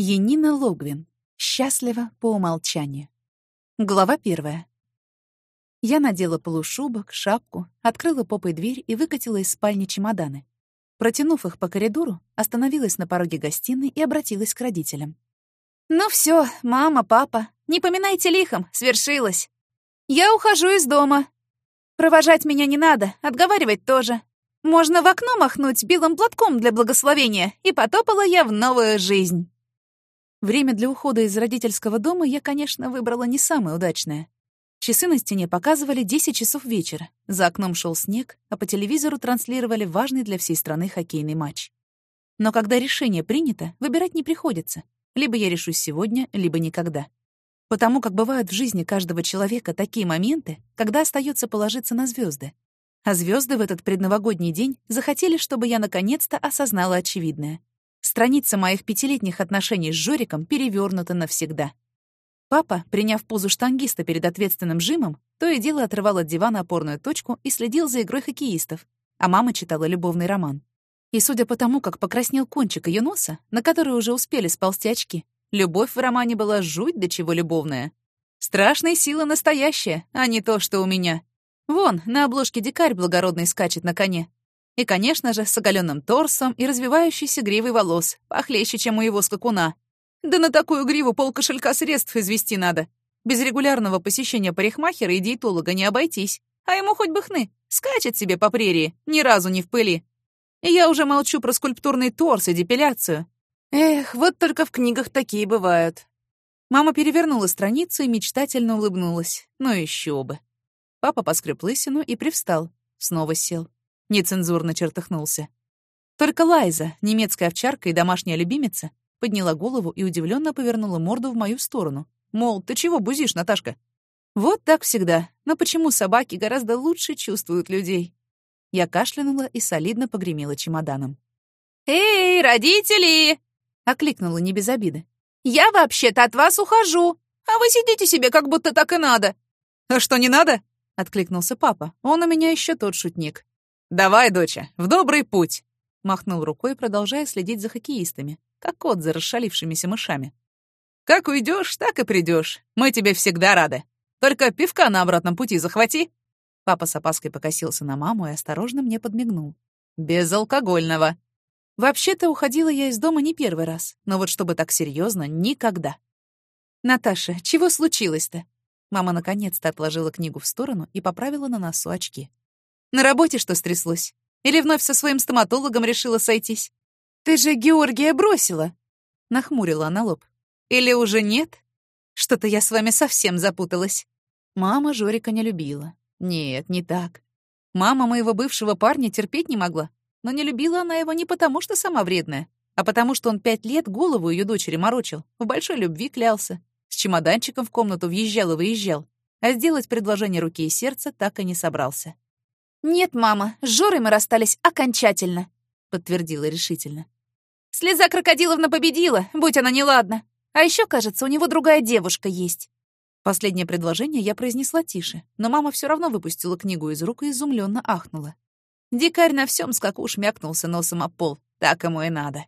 Енина Логвин. Счастлива по умолчанию. Глава первая. Я надела полушубок, шапку, открыла попой дверь и выкатила из спальни чемоданы. Протянув их по коридору, остановилась на пороге гостиной и обратилась к родителям. «Ну все, мама, папа, не поминайте лихом, свершилось. Я ухожу из дома. Провожать меня не надо, отговаривать тоже. Можно в окно махнуть белым платком для благословения, и потопала я в новую жизнь». Время для ухода из родительского дома я, конечно, выбрала не самое удачное. Часы на стене показывали 10 часов вечера. За окном шел снег, а по телевизору транслировали важный для всей страны хоккейный матч. Но когда решение принято, выбирать не приходится. Либо я решусь сегодня, либо никогда. Потому как бывают в жизни каждого человека такие моменты, когда остается положиться на звезды. А звезды в этот предновогодний день захотели, чтобы я наконец-то осознала очевидное. Страница моих пятилетних отношений с Жориком перевернута навсегда. Папа, приняв позу штангиста перед ответственным жимом, то и дело отрывал от дивана опорную точку и следил за игрой хоккеистов, а мама читала любовный роман. И судя по тому, как покраснел кончик ее носа, на который уже успели сползти очки, любовь в романе была жуть до чего любовная. Страшная сила настоящая, а не то, что у меня. Вон, на обложке дикарь благородный скачет на коне, и, конечно же, с оголенным торсом и развивающейся гривой волос, похлеще, чем у его скакуна. Да на такую гриву пол кошелька средств извести надо. Без регулярного посещения парикмахера и диетолога не обойтись. А ему хоть бы хны, скачет себе по прерии, ни разу не в пыли. И я уже молчу про скульптурный торс и депиляцию. Эх, вот только в книгах такие бывают. Мама перевернула страницу и мечтательно улыбнулась. Ну еще бы. Папа поскреб лысину и привстал. Снова сел нецензурно чертыхнулся. Только Лайза, немецкая овчарка и домашняя любимица, подняла голову и удивленно повернула морду в мою сторону. Мол, ты чего бузишь, Наташка? Вот так всегда. Но почему собаки гораздо лучше чувствуют людей? Я кашлянула и солидно погремела чемоданом. «Эй, родители!» — окликнула не без обиды. «Я вообще-то от вас ухожу, а вы сидите себе, как будто так и надо». «А что, не надо?» — откликнулся папа. «Он у меня еще тот шутник. «Давай, доча, в добрый путь!» Махнул рукой, продолжая следить за хоккеистами, как кот за расшалившимися мышами. «Как уйдешь, так и придешь. Мы тебе всегда рады. Только пивка на обратном пути захвати!» Папа с опаской покосился на маму и осторожно мне подмигнул. «Безалкогольного!» Вообще-то уходила я из дома не первый раз, но вот чтобы так серьезно, никогда. «Наташа, чего случилось-то?» Мама наконец-то отложила книгу в сторону и поправила на носу очки. На работе что стряслось? Или вновь со своим стоматологом решила сойтись? Ты же Георгия бросила!» Нахмурила она лоб. «Или уже нет? Что-то я с вами совсем запуталась». Мама Жорика не любила. Нет, не так. Мама моего бывшего парня терпеть не могла. Но не любила она его не потому, что сама вредная, а потому что он пять лет голову ее дочери морочил, в большой любви клялся, с чемоданчиком в комнату въезжал и выезжал, а сделать предложение руки и сердца так и не собрался. «Нет, мама, с Жорой мы расстались окончательно», — подтвердила решительно. «Слеза Крокодиловна победила, будь она неладна. А еще, кажется, у него другая девушка есть». Последнее предложение я произнесла тише, но мама все равно выпустила книгу из рук и изумленно ахнула. Дикарь на всем скаку шмякнулся носом об пол. Так ему и надо.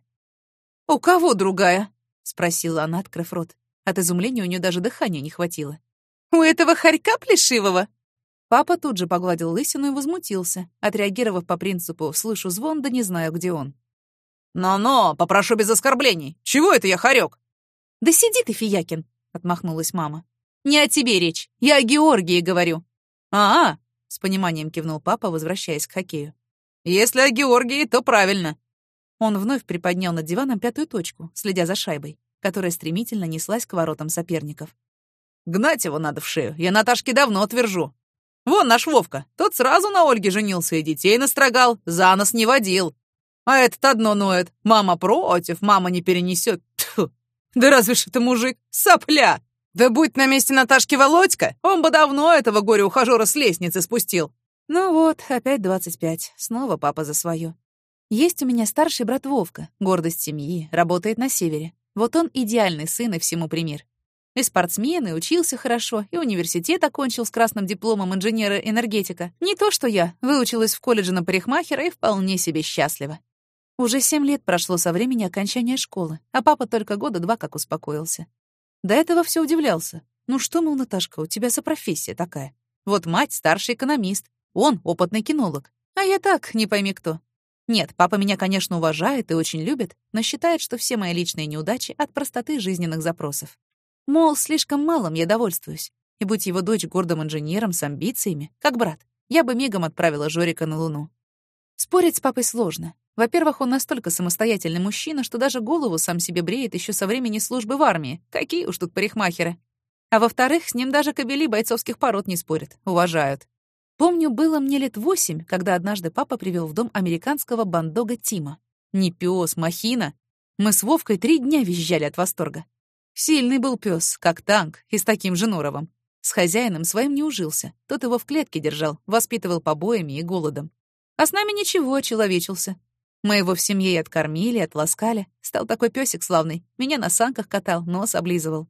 «У кого другая?» — спросила она, открыв рот. От изумления у нее даже дыхания не хватило. «У этого хорька плешивого?» Папа тут же погладил лысину и возмутился, отреагировав по принципу «слышу звон, да не знаю, где он». «Но-но, попрошу без оскорблений. Чего это я хорек? «Да сиди ты, Фиякин!» — отмахнулась мама. «Не о тебе речь. Я о Георгии говорю». «А-а!» — с пониманием кивнул папа, возвращаясь к хоккею. «Если о Георгии, то правильно». Он вновь приподнял над диваном пятую точку, следя за шайбой, которая стремительно неслась к воротам соперников. «Гнать его надо в шею. Я Наташке давно твержу. Вон наш Вовка, тот сразу на Ольге женился и детей настрогал, за нос не водил. А этот одно ноет. Мама против, мама не перенесет. Тьфу. Да разве ж это мужик? Сопля! Да будь на месте Наташки Володька, он бы давно этого горя-ухажёра с лестницы спустил. Ну вот, опять двадцать пять. Снова папа за свое. Есть у меня старший брат Вовка, гордость семьи, работает на севере. Вот он идеальный сын и всему пример. И спортсмен, и учился хорошо, и университет окончил с красным дипломом инженера-энергетика. Не то что я, выучилась в колледже на парикмахера и вполне себе счастлива. Уже семь лет прошло со времени окончания школы, а папа только года два как успокоился. До этого все удивлялся. Ну что, мол, Наташка, у тебя за профессия такая? Вот мать — старший экономист, он — опытный кинолог. А я так, не пойми кто. Нет, папа меня, конечно, уважает и очень любит, но считает, что все мои личные неудачи от простоты жизненных запросов. Мол, слишком малым я довольствуюсь. И будь его дочь гордым инженером с амбициями, как брат, я бы мигом отправила Жорика на Луну. Спорить с папой сложно. Во-первых, он настолько самостоятельный мужчина, что даже голову сам себе бреет еще со времени службы в армии. Какие уж тут парикмахеры. А во-вторых, с ним даже кобели бойцовских пород не спорят, уважают. Помню, было мне лет восемь, когда однажды папа привел в дом американского бандога Тима. Не пес, махина. Мы с Вовкой три дня визжали от восторга. Сильный был пес, как танк, и с таким же норовом. С хозяином своим не ужился. Тот его в клетке держал, воспитывал побоями и голодом. А с нами ничего, человечился. Мы его в семье и откормили, отласкали. Стал такой песик славный. Меня на санках катал, нос облизывал.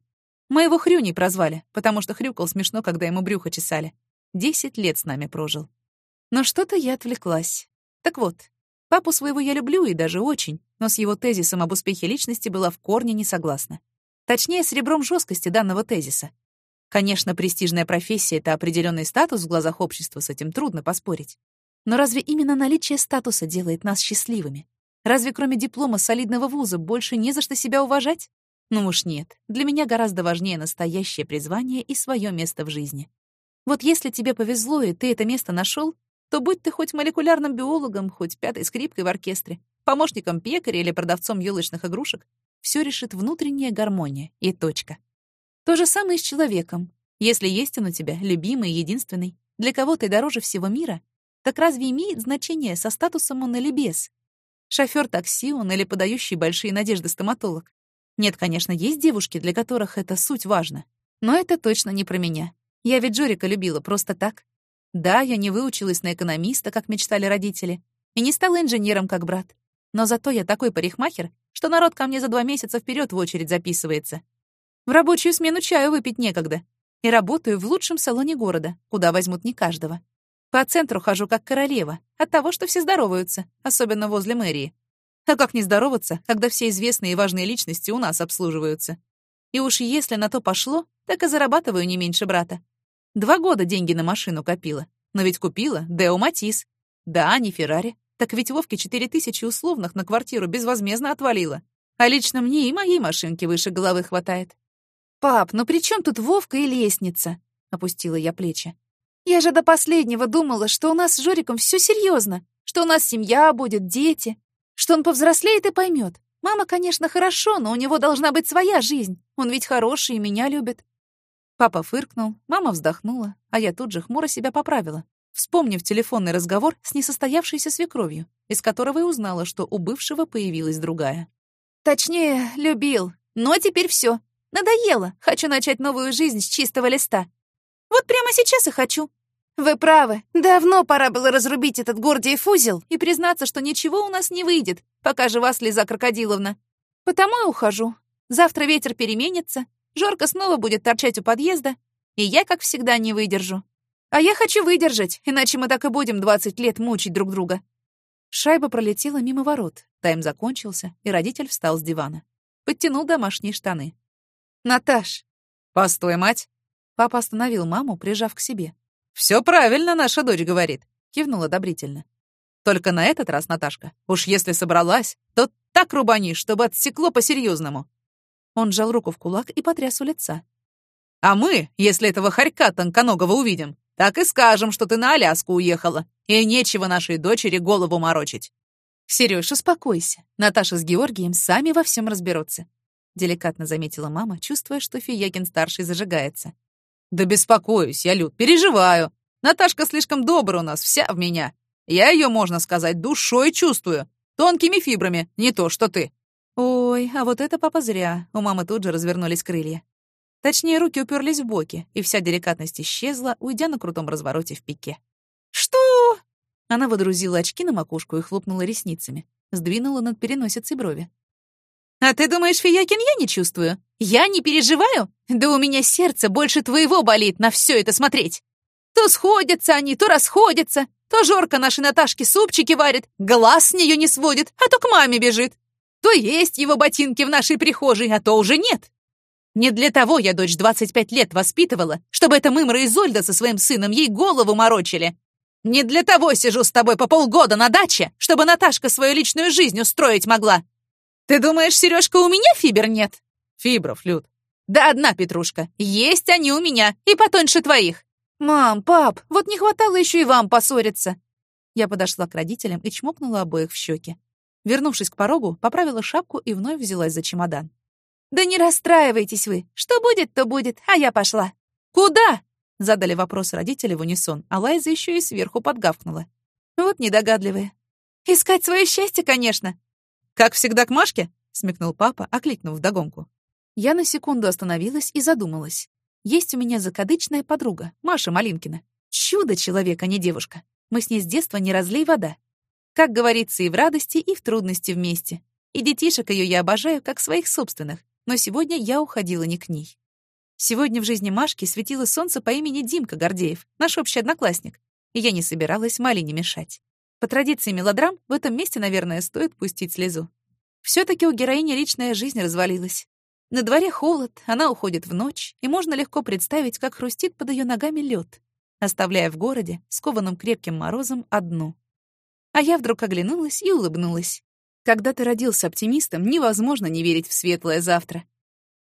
Мы его Хрюней прозвали, потому что хрюкал смешно, когда ему брюхо чесали. Десять лет с нами прожил. Но что-то я отвлеклась. Так вот, папу своего я люблю и даже очень, но с его тезисом об успехе личности была в корне не согласна. Точнее, с ребром жесткости данного тезиса. Конечно, престижная профессия — это определенный статус в глазах общества, с этим трудно поспорить. Но разве именно наличие статуса делает нас счастливыми? Разве кроме диплома солидного вуза больше не за что себя уважать? Ну уж нет, для меня гораздо важнее настоящее призвание и свое место в жизни. Вот если тебе повезло, и ты это место нашел, то будь ты хоть молекулярным биологом, хоть пятой скрипкой в оркестре, помощником пекаря или продавцом ёлочных игрушек, все решит внутренняя гармония и точка. То же самое с человеком. Если есть он у тебя, любимый единственный, для кого ты дороже всего мира, так разве имеет значение, со статусом он или без? Шофёр такси он или подающий большие надежды стоматолог? Нет, конечно, есть девушки, для которых это суть важно. Но это точно не про меня. Я ведь Джорика любила просто так. Да, я не выучилась на экономиста, как мечтали родители, и не стала инженером, как брат. Но зато я такой парикмахер, что народ ко мне за два месяца вперед в очередь записывается. В рабочую смену чаю выпить некогда. И работаю в лучшем салоне города, куда возьмут не каждого. По центру хожу как королева, от того, что все здороваются, особенно возле мэрии. А как не здороваться, когда все известные и важные личности у нас обслуживаются? И уж если на то пошло, так и зарабатываю не меньше брата. Два года деньги на машину копила. Но ведь купила Део Матис. Да, не Феррари. Так ведь Вовке четыре тысячи условных на квартиру безвозмездно отвалила. А лично мне и моей машинки выше головы хватает. «Пап, ну при чем тут Вовка и лестница?» — опустила я плечи. Я же до последнего думала, что у нас с Жориком все серьезно, что у нас семья будет, дети, что он повзрослеет и поймет. Мама, конечно, хорошо, но у него должна быть своя жизнь. Он ведь хороший и меня любит. Папа фыркнул, мама вздохнула, а я тут же хмуро себя поправила, вспомнив телефонный разговор с несостоявшейся свекровью, из которого и узнала, что у бывшего появилась другая. Точнее, любил. Но теперь все. Надоело. Хочу начать новую жизнь с чистого листа. Вот прямо сейчас и хочу. Вы правы. Давно пора было разрубить этот Гордиев узел и признаться, что ничего у нас не выйдет, пока жива слеза крокодиловна. Потому и ухожу. Завтра ветер переменится, Жорка снова будет торчать у подъезда, и я, как всегда, не выдержу. А я хочу выдержать, иначе мы так и будем 20 лет мучить друг друга. Шайба пролетела мимо ворот. Тайм закончился, и родитель встал с дивана. Подтянул домашние штаны. «Наташ!» «Постой, мать!» Папа остановил маму, прижав к себе. «Все правильно наша дочь говорит», — кивнул одобрительно. «Только на этот раз, Наташка, уж если собралась, то так рубани, чтобы отсекло по-серьезному». Он сжал руку в кулак и потряс у лица. «А мы, если этого хорька тонконогого увидим, так и скажем, что ты на Аляску уехала, и нечего нашей дочери голову морочить». «Серёж, успокойся. Наташа с Георгием сами во всем разберутся», — деликатно заметила мама, чувствуя, что Фиякин-старший зажигается. «Да беспокоюсь я, Люд, переживаю. Наташка слишком добра у нас, вся в меня. Я ее, можно сказать, душой чувствую. Тонкими фибрами, не то что ты». Ой, а вот это папа зря. У мамы тут же развернулись крылья. Точнее, руки уперлись в боки, и вся деликатность исчезла, уйдя на крутом развороте в пике. «Что?» Она водрузила очки на макушку и хлопнула ресницами, сдвинула над переносицей брови. «А ты думаешь, Фиякин, я не чувствую? Я не переживаю? Да у меня сердце больше твоего болит на все это смотреть. То сходятся они, то расходятся, То Жорка нашей Наташке супчики варит, глаз с нее не сводит, а то к маме бежит. То есть его ботинки в нашей прихожей, а то уже нет. Не для того я дочь 25 лет воспитывала, чтобы эта мымра Изольда со своим сыном ей голову морочили. Не для того сижу с тобой по полгода на даче, чтобы Наташка свою личную жизнь устроить могла. Ты думаешь, Сережка, у меня фибер нет? Фибров, Люд. Да одна петрушка. Есть они у меня, и потоньше твоих. Мам, пап, вот не хватало еще и вам поссориться. Я подошла к родителям и чмокнула обоих в щеки. Вернувшись к порогу, поправила шапку и вновь взялась за чемодан. «Да не расстраивайтесь вы. Что будет, то будет, а я пошла». «Куда?» — задали вопрос родители в унисон, а Лайза еще и сверху подгавкнула. Вот недогадливые. «Искать свое счастье, конечно». «Как всегда к Машке?» — смекнул папа, окликнув вдогонку. Я на секунду остановилась и задумалась. Есть у меня закадычная подруга, Маша Малинкина. Чудо-человек, а не девушка. Мы с ней с детства не разлей вода. Как говорится, и в радости, и в трудности вместе. И детишек ее я обожаю, как своих собственных но сегодня я уходила не к ней. Сегодня в жизни Машки светило солнце по имени Димка Гордеев, наш общий одноклассник, и я не собиралась Малине мешать. По традиции мелодрам, в этом месте, наверное, стоит пустить слезу. все таки у героини личная жизнь развалилась. На дворе холод, она уходит в ночь, и можно легко представить, как хрустит под ее ногами лед, оставляя в городе, скованным крепким морозом, одну. А я вдруг оглянулась и улыбнулась. Когда ты родился оптимистом, невозможно не верить в светлое завтра.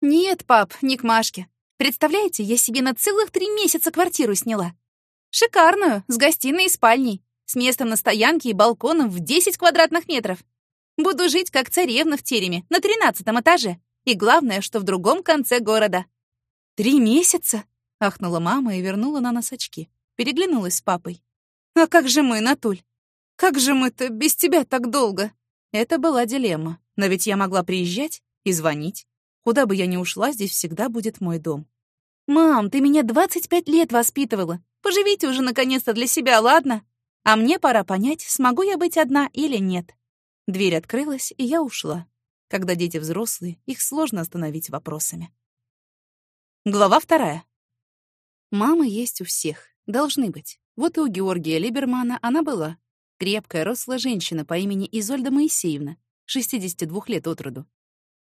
Нет, пап, не к Машке. Представляете, я себе на целых три месяца квартиру сняла. Шикарную, с гостиной и спальней, с местом на стоянке и балконом в 10 квадратных метров. Буду жить как царевна в тереме, на тринадцатом этаже. И главное, что в другом конце города. «Три месяца?» — ахнула мама и вернула на нас очки. Переглянулась с папой. «А как же мы, Натуль? Как же мы-то без тебя так долго?» Это была дилемма, но ведь я могла приезжать и звонить. Куда бы я ни ушла, здесь всегда будет мой дом. «Мам, ты меня 25 лет воспитывала. Поживите уже наконец-то для себя, ладно? А мне пора понять, смогу я быть одна или нет». Дверь открылась, и я ушла. Когда дети взрослые, их сложно остановить вопросами. Глава вторая. Мама есть у всех. Должны быть. Вот и у Георгия Либермана она была. Крепкая, рослая женщина по имени Изольда Моисеевна, 62 лет от роду.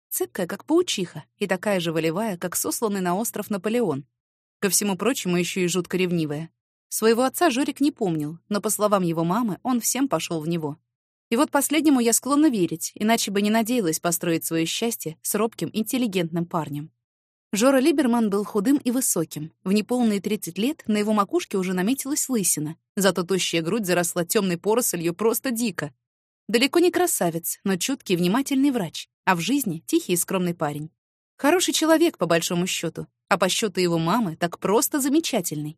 Цепкая, как паучиха, и такая же волевая, как сосланный на остров Наполеон. Ко всему прочему, еще и жутко ревнивая. Своего отца Жорик не помнил, но, по словам его мамы, он всем пошел в него. И вот последнему я склонна верить, иначе бы не надеялась построить свое счастье с робким, интеллигентным парнем. Жора Либерман был худым и высоким. В неполные 30 лет на его макушке уже наметилась лысина, зато тощая грудь заросла темной порослью просто дико. Далеко не красавец, но чуткий, внимательный врач, а в жизни тихий и скромный парень. Хороший человек, по большому счету, а по счету его мамы так просто замечательный.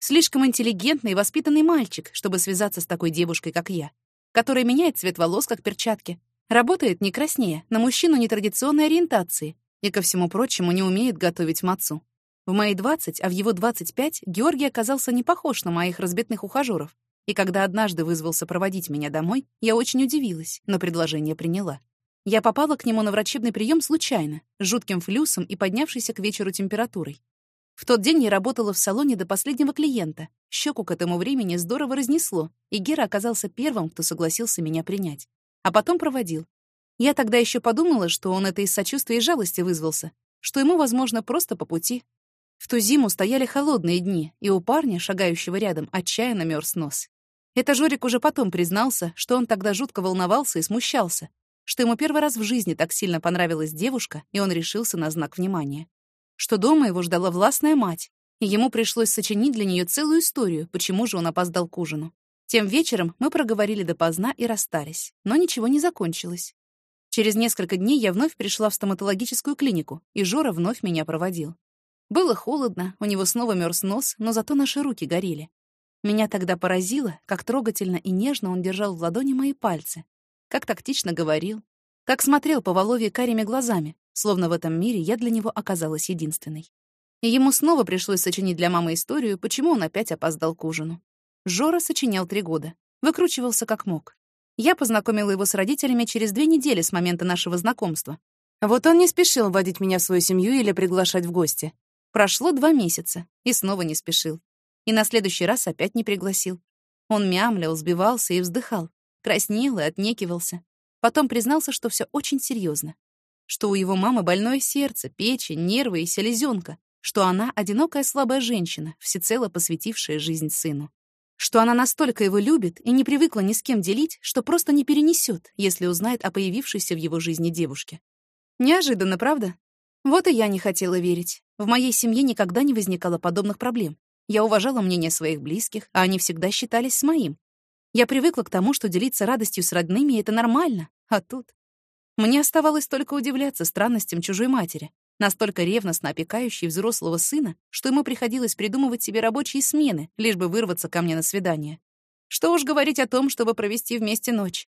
Слишком интеллигентный и воспитанный мальчик, чтобы связаться с такой девушкой, как я, которая меняет цвет волос, как перчатки, работает не краснее, на мужчину нетрадиционной ориентации, и, ко всему прочему, не умеет готовить мацу. В мои 20, а в его 25 Георгий оказался не похож на моих разбитных ухажёров. И когда однажды вызвался проводить меня домой, я очень удивилась, но предложение приняла. Я попала к нему на врачебный прием случайно, с жутким флюсом и поднявшейся к вечеру температурой. В тот день я работала в салоне до последнего клиента. Щеку к этому времени здорово разнесло, и Гера оказался первым, кто согласился меня принять. А потом проводил. Я тогда еще подумала, что он это из сочувствия и жалости вызвался, что ему, возможно, просто по пути. В ту зиму стояли холодные дни, и у парня, шагающего рядом, отчаянно мерз нос. Это Жорик уже потом признался, что он тогда жутко волновался и смущался, что ему первый раз в жизни так сильно понравилась девушка, и он решился на знак внимания. Что дома его ждала властная мать, и ему пришлось сочинить для нее целую историю, почему же он опоздал к ужину. Тем вечером мы проговорили допоздна и расстались, но ничего не закончилось. Через несколько дней я вновь пришла в стоматологическую клинику, и Жора вновь меня проводил. Было холодно, у него снова мерз нос, но зато наши руки горели. Меня тогда поразило, как трогательно и нежно он держал в ладони мои пальцы, как тактично говорил, как смотрел по Воловье карими глазами, словно в этом мире я для него оказалась единственной. И ему снова пришлось сочинить для мамы историю, почему он опять опоздал к ужину. Жора сочинял три года, выкручивался как мог. Я познакомила его с родителями через две недели с момента нашего знакомства. Вот он не спешил вводить меня в свою семью или приглашать в гости. Прошло два месяца, и снова не спешил. И на следующий раз опять не пригласил. Он мямлил, сбивался и вздыхал, краснел и отнекивался. Потом признался, что все очень серьезно, Что у его мамы больное сердце, печень, нервы и селезенка. Что она одинокая слабая женщина, всецело посвятившая жизнь сыну. Что она настолько его любит и не привыкла ни с кем делить, что просто не перенесет, если узнает о появившейся в его жизни девушке. Неожиданно, правда? Вот и я не хотела верить. В моей семье никогда не возникало подобных проблем. Я уважала мнение своих близких, а они всегда считались с моим. Я привыкла к тому, что делиться радостью с родными — это нормально, а тут... Мне оставалось только удивляться странностям чужой матери, настолько ревностно опекающей взрослого сына, что ему приходилось придумывать себе рабочие смены, лишь бы вырваться ко мне на свидание. Что уж говорить о том, чтобы провести вместе ночь.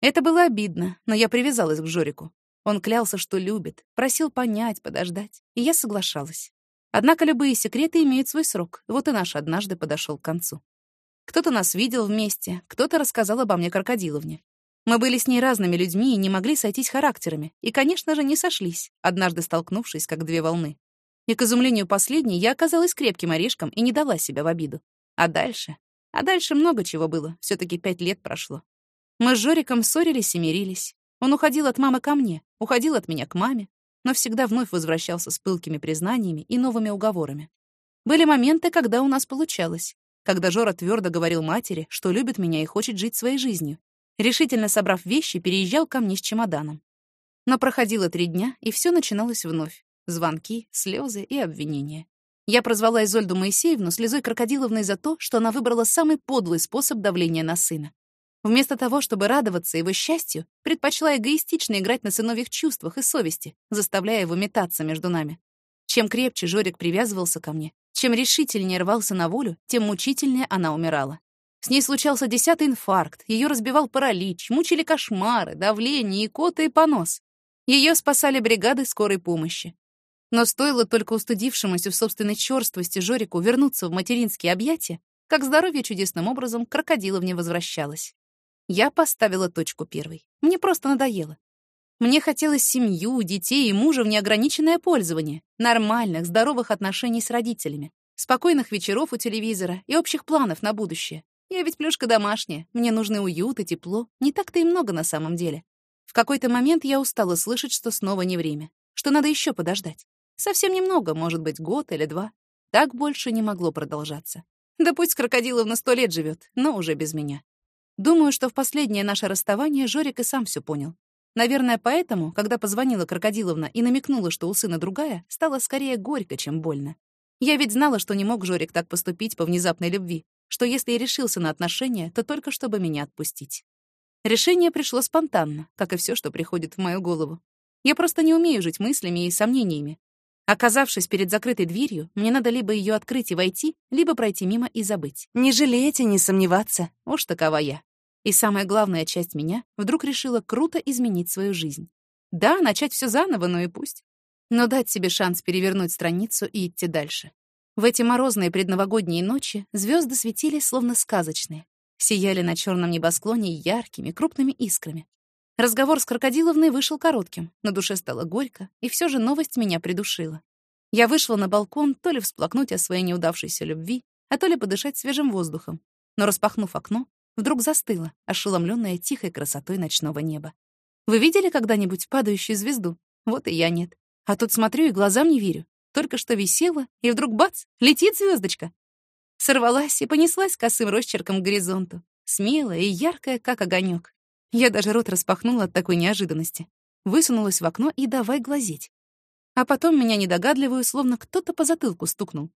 Это было обидно, но я привязалась к Жорику. Он клялся, что любит, просил понять, подождать, и я соглашалась. Однако любые секреты имеют свой срок, вот и наш однажды подошел к концу. Кто-то нас видел вместе, кто-то рассказал обо мне крокодиловне. Мы были с ней разными людьми и не могли сойтись характерами, и, конечно же, не сошлись, однажды столкнувшись, как две волны. И, к изумлению последней, я оказалась крепким орешком и не дала себя в обиду. А дальше? А дальше много чего было, все таки пять лет прошло. Мы с Жориком ссорились и мирились. Он уходил от мамы ко мне, уходил от меня к маме, но всегда вновь возвращался с пылкими признаниями и новыми уговорами. Были моменты, когда у нас получалось, когда Жора твердо говорил матери, что любит меня и хочет жить своей жизнью. Решительно собрав вещи, переезжал ко мне с чемоданом. Но проходило три дня, и все начиналось вновь. Звонки, слезы и обвинения. Я прозвала Изольду Моисеевну слезой крокодиловной за то, что она выбрала самый подлый способ давления на сына. Вместо того, чтобы радоваться его счастью, предпочла эгоистично играть на сыновьих чувствах и совести, заставляя его метаться между нами. Чем крепче Жорик привязывался ко мне, чем решительнее рвался на волю, тем мучительнее она умирала. С ней случался десятый инфаркт, ее разбивал паралич, мучили кошмары, давление, икота и понос. Ее спасали бригады скорой помощи. Но стоило только устыдившемуся в собственной черствости Жорику вернуться в материнские объятия, как здоровье чудесным образом крокодиловне возвращалось. Я поставила точку первой. Мне просто надоело. Мне хотелось семью, детей и мужа в неограниченное пользование, нормальных, здоровых отношений с родителями, спокойных вечеров у телевизора и общих планов на будущее. Я ведь плюшка домашняя, мне нужны уют и тепло, не так-то и много на самом деле. В какой-то момент я устала слышать, что снова не время, что надо еще подождать. Совсем немного, может быть, год или два. Так больше не могло продолжаться. Да пусть Крокодиловна сто лет живет, но уже без меня. Думаю, что в последнее наше расставание Жорик и сам все понял. Наверное, поэтому, когда позвонила Крокодиловна и намекнула, что у сына другая, стало скорее горько, чем больно. Я ведь знала, что не мог Жорик так поступить по внезапной любви, что если и решился на отношения, то только чтобы меня отпустить. Решение пришло спонтанно, как и все, что приходит в мою голову. Я просто не умею жить мыслями и сомнениями. Оказавшись перед закрытой дверью, мне надо либо ее открыть и войти, либо пройти мимо и забыть. Не жалеть и не сомневаться. Уж такова я. И самая главная часть меня вдруг решила круто изменить свою жизнь. Да, начать все заново, но и пусть. Но дать себе шанс перевернуть страницу и идти дальше. В эти морозные предновогодние ночи звезды светили словно сказочные, сияли на черном небосклоне яркими, крупными искрами. Разговор с Крокодиловной вышел коротким, на душе стало горько, и все же новость меня придушила. Я вышла на балкон то ли всплакнуть о своей неудавшейся любви, а то ли подышать свежим воздухом. Но, распахнув окно, вдруг застыла, ошеломленная тихой красотой ночного неба. Вы видели когда-нибудь падающую звезду? Вот и я нет. А тут смотрю и глазам не верю. Только что висела, и вдруг бац, летит звездочка. Сорвалась и понеслась косым росчерком к горизонту, смелая и яркая, как огонек. Я даже рот распахнула от такой неожиданности. Высунулась в окно и давай глазеть. А потом меня недогадливую, словно кто-то по затылку стукнул.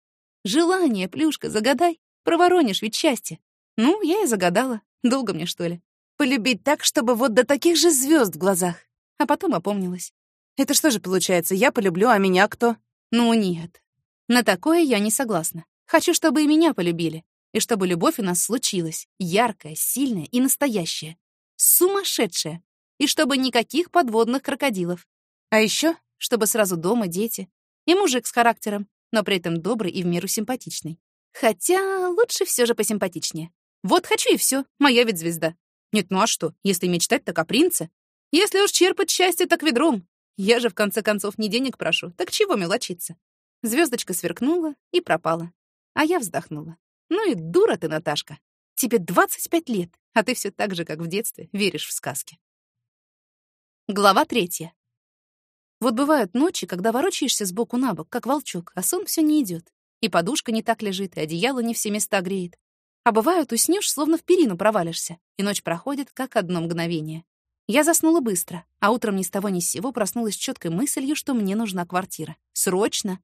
«Желание, плюшка, загадай. Проворонишь ведь счастье. Ну, я и загадала. Долго мне, что ли? Полюбить так, чтобы вот до таких же звезд в глазах. А потом опомнилась. Это что же получается, я полюблю, а меня кто? Ну нет. На такое я не согласна. Хочу, чтобы и меня полюбили. И чтобы любовь у нас случилась. Яркая, сильная и настоящая. Сумасшедшая. И чтобы никаких подводных крокодилов. А еще, чтобы сразу дома дети. И мужик с характером, но при этом добрый и в меру симпатичный. Хотя лучше все же посимпатичнее. Вот хочу и все, моя ведь звезда. Нет, ну а что, если мечтать, так о принце? Если уж черпать счастье, так ведром. Я же, в конце концов, не денег прошу, так чего мелочиться? Звездочка сверкнула и пропала. А я вздохнула. Ну и дура ты, Наташка. Тебе 25 лет, а ты все так же, как в детстве, веришь в сказки. Глава третья. Вот бывают ночи, когда ворочаешься сбоку на бок, как волчок, а сон все не идет. И подушка не так лежит, и одеяло не все места греет. А бывают, уснешь, словно в перину провалишься, и ночь проходит, как одно мгновение. Я заснула быстро, а утром ни с того ни с сего проснулась четкой мыслью, что мне нужна квартира. Срочно!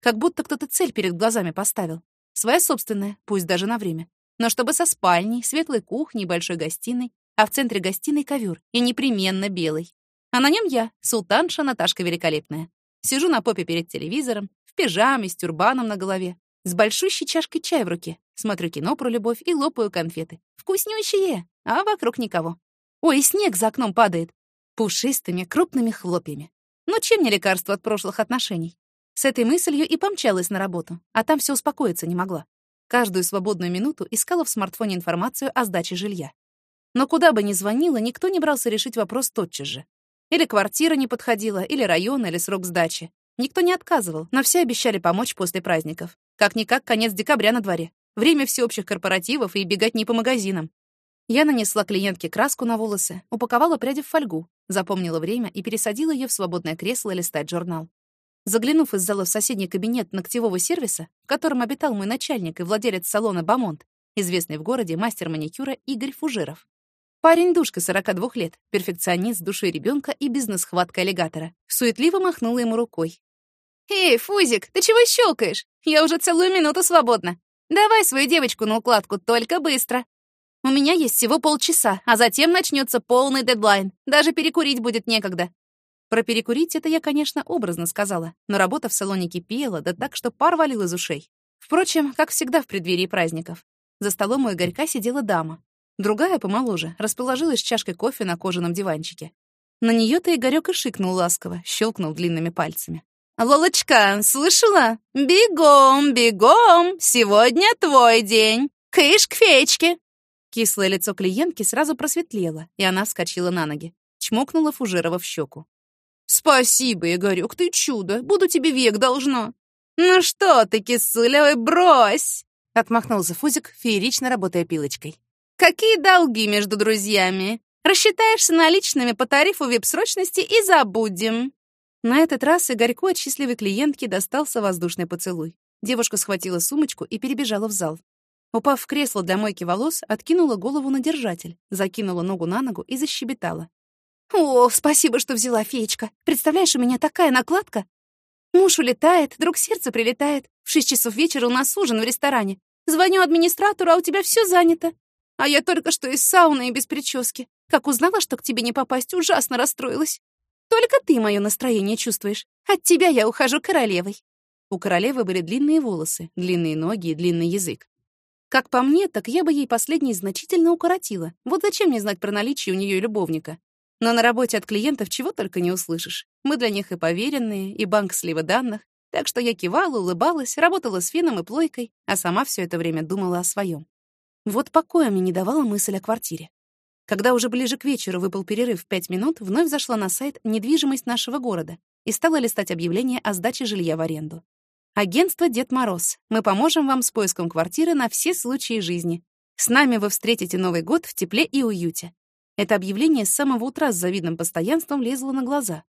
Как будто кто-то цель перед глазами поставил. Своя собственная, пусть даже на время. Но чтобы со спальней, светлой кухней, большой гостиной, а в центре гостиной ковер, и непременно белый. А на нем я, султанша Наташка Великолепная. Сижу на попе перед телевизором, в пижаме, с тюрбаном на голове, с большущей чашкой чая в руке, смотрю кино про любовь и лопаю конфеты. Вкуснющие, а вокруг никого. Ой, снег за окном падает. Пушистыми, крупными хлопьями. Ну чем не лекарство от прошлых отношений? С этой мыслью и помчалась на работу, а там все успокоиться не могла. Каждую свободную минуту искала в смартфоне информацию о сдаче жилья. Но куда бы ни звонила, никто не брался решить вопрос тотчас же. Или квартира не подходила, или район, или срок сдачи. Никто не отказывал, но все обещали помочь после праздников. Как-никак конец декабря на дворе. Время всеобщих корпоративов и бегать не по магазинам. Я нанесла клиентке краску на волосы, упаковала пряди в фольгу, запомнила время и пересадила ее в свободное кресло листать журнал. Заглянув из зала в соседний кабинет ногтевого сервиса, в котором обитал мой начальник и владелец салона «Бамонт», известный в городе мастер маникюра Игорь Фужеров. Парень-душка 42 лет, перфекционист с душой ребенка и бизнес-хваткой аллигатора. Суетливо махнула ему рукой. «Эй, Фузик, ты чего щелкаешь? Я уже целую минуту свободна. Давай свою девочку на укладку, только быстро. У меня есть всего полчаса, а затем начнется полный дедлайн. Даже перекурить будет некогда. Про перекурить это я, конечно, образно сказала, но работа в салоне кипела, да так, что пар валил из ушей. Впрочем, как всегда в преддверии праздников. За столом у Игорька сидела дама. Другая, помоложе, расположилась с чашкой кофе на кожаном диванчике. На нее то Игорёк и шикнул ласково, щелкнул длинными пальцами. «Лолочка, слышала? Бегом, бегом! Сегодня твой день! Кыш к феечке!» Кислое лицо клиентки сразу просветлело, и она вскочила на ноги. Чмокнула Фужерова в щеку. «Спасибо, Игорек, ты чудо. Буду тебе век должна». «Ну что ты, кисулевый, брось!» — отмахнулся Фузик, феерично работая пилочкой. «Какие долги между друзьями? Рассчитаешься наличными по тарифу вип-срочности и забудем». На этот раз Игорьку от счастливой клиентки достался воздушный поцелуй. Девушка схватила сумочку и перебежала в зал. Упав в кресло для мойки волос, откинула голову на держатель, закинула ногу на ногу и защебетала. «О, спасибо, что взяла, феечка. Представляешь, у меня такая накладка. Муж улетает, друг сердца прилетает. В шесть часов вечера у нас ужин в ресторане. Звоню администратору, а у тебя все занято. А я только что из сауны и без прически. Как узнала, что к тебе не попасть, ужасно расстроилась. Только ты мое настроение чувствуешь. От тебя я ухожу королевой». У королевы были длинные волосы, длинные ноги и длинный язык. Как по мне, так я бы ей последний значительно укоротила. Вот зачем мне знать про наличие у нее любовника? Но на работе от клиентов чего только не услышишь. Мы для них и поверенные, и банк слива данных. Так что я кивала, улыбалась, работала с феном и плойкой, а сама все это время думала о своем. Вот покоя мне не давала мысль о квартире. Когда уже ближе к вечеру выпал перерыв в пять минут, вновь зашла на сайт «Недвижимость нашего города» и стала листать объявление о сдаче жилья в аренду. Агентство «Дед Мороз». Мы поможем вам с поиском квартиры на все случаи жизни. С нами вы встретите Новый год в тепле и уюте. Это объявление с самого утра с завидным постоянством лезло на глаза.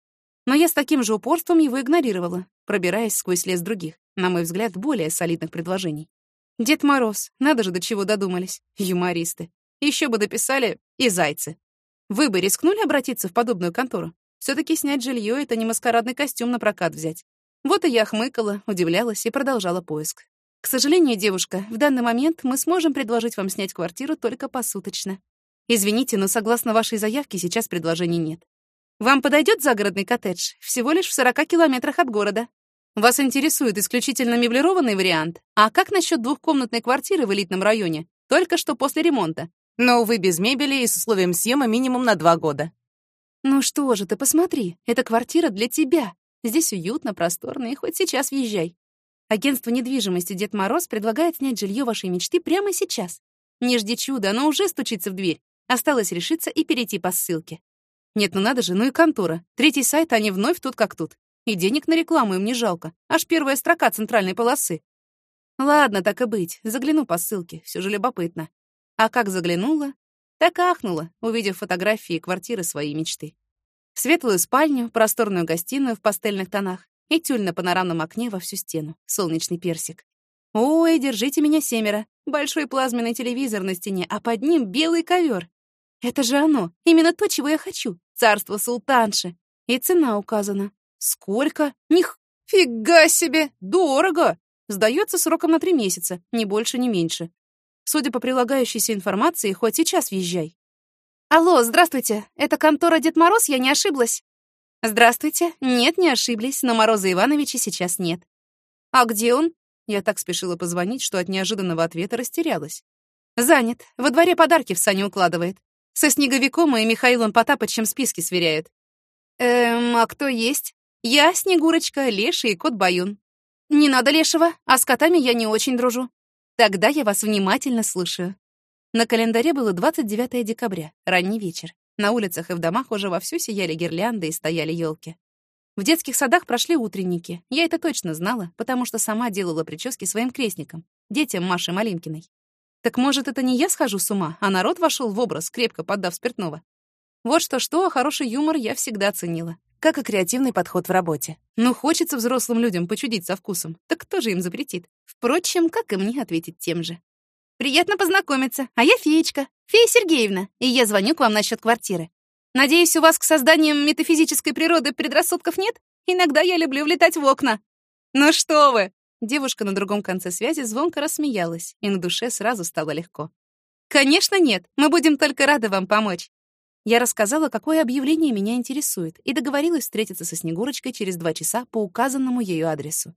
Но я с таким же упорством его игнорировала, пробираясь сквозь лес других, на мой взгляд, более солидных предложений. Дед Мороз, надо же, до чего додумались. Юмористы. Еще бы дописали и зайцы. Вы бы рискнули обратиться в подобную контору? все таки снять жилье — это не маскарадный костюм на прокат взять. Вот и я хмыкала, удивлялась и продолжала поиск. К сожалению, девушка, в данный момент мы сможем предложить вам снять квартиру только посуточно. Извините, но согласно вашей заявке сейчас предложений нет. Вам подойдет загородный коттедж всего лишь в 40 километрах от города. Вас интересует исключительно меблированный вариант? А как насчет двухкомнатной квартиры в элитном районе, только что после ремонта? Но, увы, без мебели и с условием съема минимум на два года. Ну что же ты, посмотри, это квартира для тебя. Здесь уютно, просторно, и хоть сейчас въезжай. Агентство недвижимости «Дед Мороз» предлагает снять жилье вашей мечты прямо сейчас. Не жди чуда, оно уже стучится в дверь. Осталось решиться и перейти по ссылке. Нет, ну надо же, ну и контора. Третий сайт, они вновь тут как тут. И денег на рекламу им не жалко. Аж первая строка центральной полосы. Ладно, так и быть. Загляну по ссылке, все же любопытно. А как заглянула, так ахнула, увидев фотографии квартиры своей мечты. Светлую спальню, просторную гостиную в пастельных тонах и тюль на панорамном окне во всю стену, солнечный персик. Ой, держите меня семеро. Большой плазменный телевизор на стене, а под ним белый ковер. Это же оно, именно то, чего я хочу. Царство султанши. И цена указана. Сколько? Них... Фига себе! Дорого! Сдается сроком на три месяца, ни больше, ни меньше. Судя по прилагающейся информации, хоть сейчас въезжай. Алло, здравствуйте. Это контора Дед Мороз, я не ошиблась? Здравствуйте. Нет, не ошиблись, но Мороза Ивановича сейчас нет. А где он? Я так спешила позвонить, что от неожиданного ответа растерялась. Занят. Во дворе подарки в сани укладывает. Со Снеговиком и Михаилом Потапычем списки сверяет. Эм, а кто есть? Я, Снегурочка, Леша и кот Баюн. Не надо Лешего, а с котами я не очень дружу. Тогда я вас внимательно слушаю. На календаре было 29 декабря, ранний вечер. На улицах и в домах уже вовсю сияли гирлянды и стояли елки. В детских садах прошли утренники. Я это точно знала, потому что сама делала прически своим крестникам, детям Маши Малинкиной. Так может, это не я схожу с ума, а народ вошел в образ, крепко поддав спиртного? Вот что-что, а хороший юмор я всегда ценила. Как и креативный подход в работе. Ну, хочется взрослым людям почудить со вкусом. Так кто же им запретит? Впрочем, как и мне ответить тем же. Приятно познакомиться. А я Феечка, Фея Сергеевна, и я звоню к вам насчет квартиры. Надеюсь, у вас к созданиям метафизической природы предрассудков нет? Иногда я люблю влетать в окна. Ну что вы? Девушка на другом конце связи звонко рассмеялась, и на душе сразу стало легко. Конечно, нет. Мы будем только рады вам помочь. Я рассказала, какое объявление меня интересует, и договорилась встретиться со Снегурочкой через два часа по указанному ею адресу.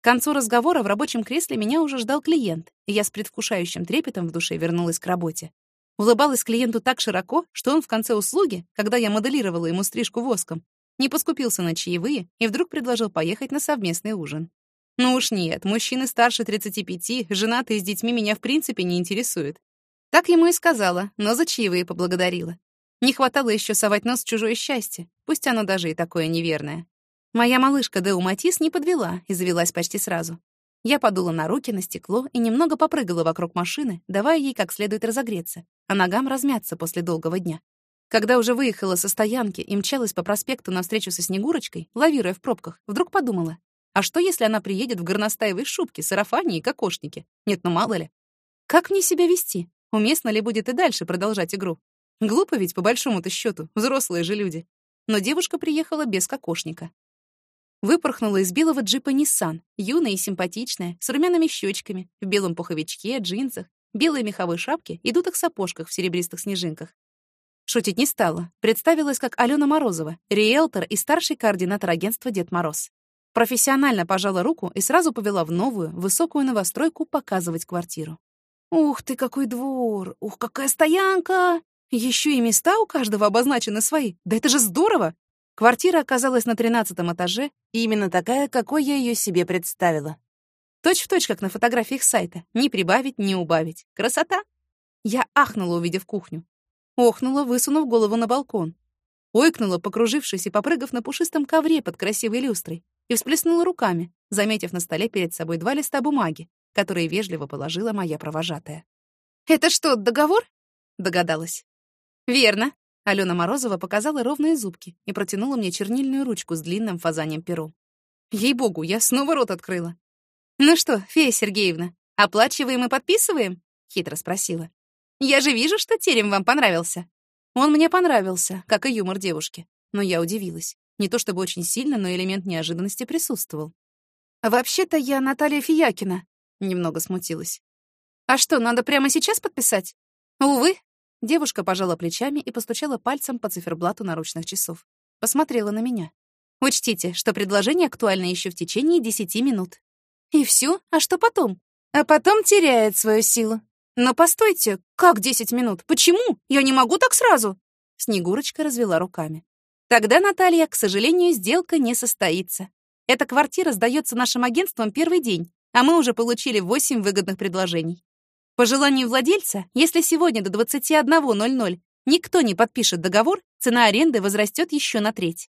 К концу разговора в рабочем кресле меня уже ждал клиент, и я с предвкушающим трепетом в душе вернулась к работе. Улыбалась клиенту так широко, что он в конце услуги, когда я моделировала ему стрижку воском, не поскупился на чаевые и вдруг предложил поехать на совместный ужин. Ну уж нет, мужчины старше 35, женатые с детьми меня в принципе не интересуют. Так ему и сказала, но за чаевые поблагодарила. Не хватало еще совать нос в чужое счастье, пусть оно даже и такое неверное. Моя малышка Деу Матис не подвела и завелась почти сразу. Я подула на руки, на стекло и немного попрыгала вокруг машины, давая ей как следует разогреться, а ногам размяться после долгого дня. Когда уже выехала со стоянки и мчалась по проспекту навстречу со Снегурочкой, лавируя в пробках, вдруг подумала, а что, если она приедет в горностаевой шубке, сарафане и кокошнике? Нет, ну мало ли. Как мне себя вести? Уместно ли будет и дальше продолжать игру? Глупо ведь, по большому-то счету, взрослые же люди. Но девушка приехала без кокошника. Выпорхнула из белого джипа Nissan, юная и симпатичная, с румяными щечками, в белом пуховичке, джинсах, белой меховой шапке и дутых сапожках в серебристых снежинках. Шутить не стала. Представилась как Алена Морозова, риэлтор и старший координатор агентства «Дед Мороз». Профессионально пожала руку и сразу повела в новую, высокую новостройку показывать квартиру. «Ух ты, какой двор! Ух, какая стоянка! Еще и места у каждого обозначены свои. Да это же здорово! Квартира оказалась на тринадцатом этаже, и именно такая, какой я ее себе представила. Точь в точь, как на фотографиях сайта. Ни прибавить, ни убавить. Красота! Я ахнула, увидев кухню. Охнула, высунув голову на балкон. Ойкнула, покружившись и попрыгав на пушистом ковре под красивой люстрой, и всплеснула руками, заметив на столе перед собой два листа бумаги, которые вежливо положила моя провожатая. «Это что, договор?» — догадалась. «Верно. Алена Морозова показала ровные зубки и протянула мне чернильную ручку с длинным фазанием пером. Ей-богу, я снова рот открыла. «Ну что, Фея Сергеевна, оплачиваем и подписываем?» — хитро спросила. «Я же вижу, что терем вам понравился». Он мне понравился, как и юмор девушки. Но я удивилась. Не то чтобы очень сильно, но элемент неожиданности присутствовал. «Вообще-то я Наталья Фиякина», — немного смутилась. «А что, надо прямо сейчас подписать?» «Увы, Девушка пожала плечами и постучала пальцем по циферблату наручных часов. Посмотрела на меня. «Учтите, что предложение актуально еще в течение десяти минут». «И все? А что потом?» «А потом теряет свою силу». «Но постойте, как десять минут? Почему? Я не могу так сразу!» Снегурочка развела руками. «Тогда, Наталья, к сожалению, сделка не состоится. Эта квартира сдается нашим агентством первый день, а мы уже получили восемь выгодных предложений. По желанию владельца, если сегодня до 21.00 никто не подпишет договор, цена аренды возрастет еще на треть.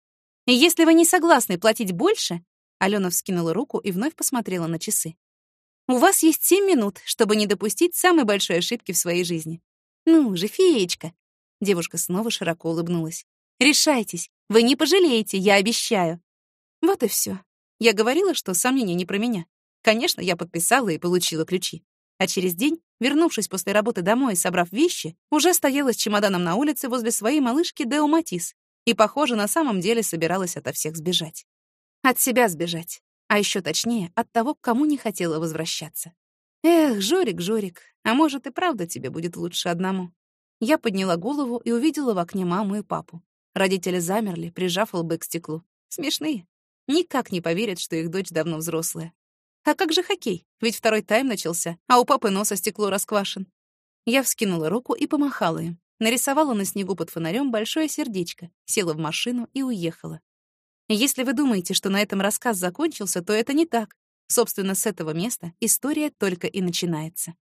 И если вы не согласны платить больше, Алена вскинула руку и вновь посмотрела на часы. У вас есть семь минут, чтобы не допустить самой большой ошибки в своей жизни. Ну же, феечка. Девушка снова широко улыбнулась. Решайтесь. Вы не пожалеете, я обещаю. Вот и все. Я говорила, что сомнения не про меня. Конечно, я подписала и получила ключи. А через день, вернувшись после работы домой и собрав вещи, уже стояла с чемоданом на улице возле своей малышки Део Матис и, похоже, на самом деле собиралась ото всех сбежать. От себя сбежать. А еще точнее, от того, к кому не хотела возвращаться. Эх, Жорик, Жорик, а может и правда тебе будет лучше одному. Я подняла голову и увидела в окне маму и папу. Родители замерли, прижав лбы к стеклу. Смешные. Никак не поверят, что их дочь давно взрослая. А как же хоккей? Ведь второй тайм начался, а у папы носа стекло расквашен. Я вскинула руку и помахала им. Нарисовала на снегу под фонарем большое сердечко, села в машину и уехала. Если вы думаете, что на этом рассказ закончился, то это не так. Собственно, с этого места история только и начинается.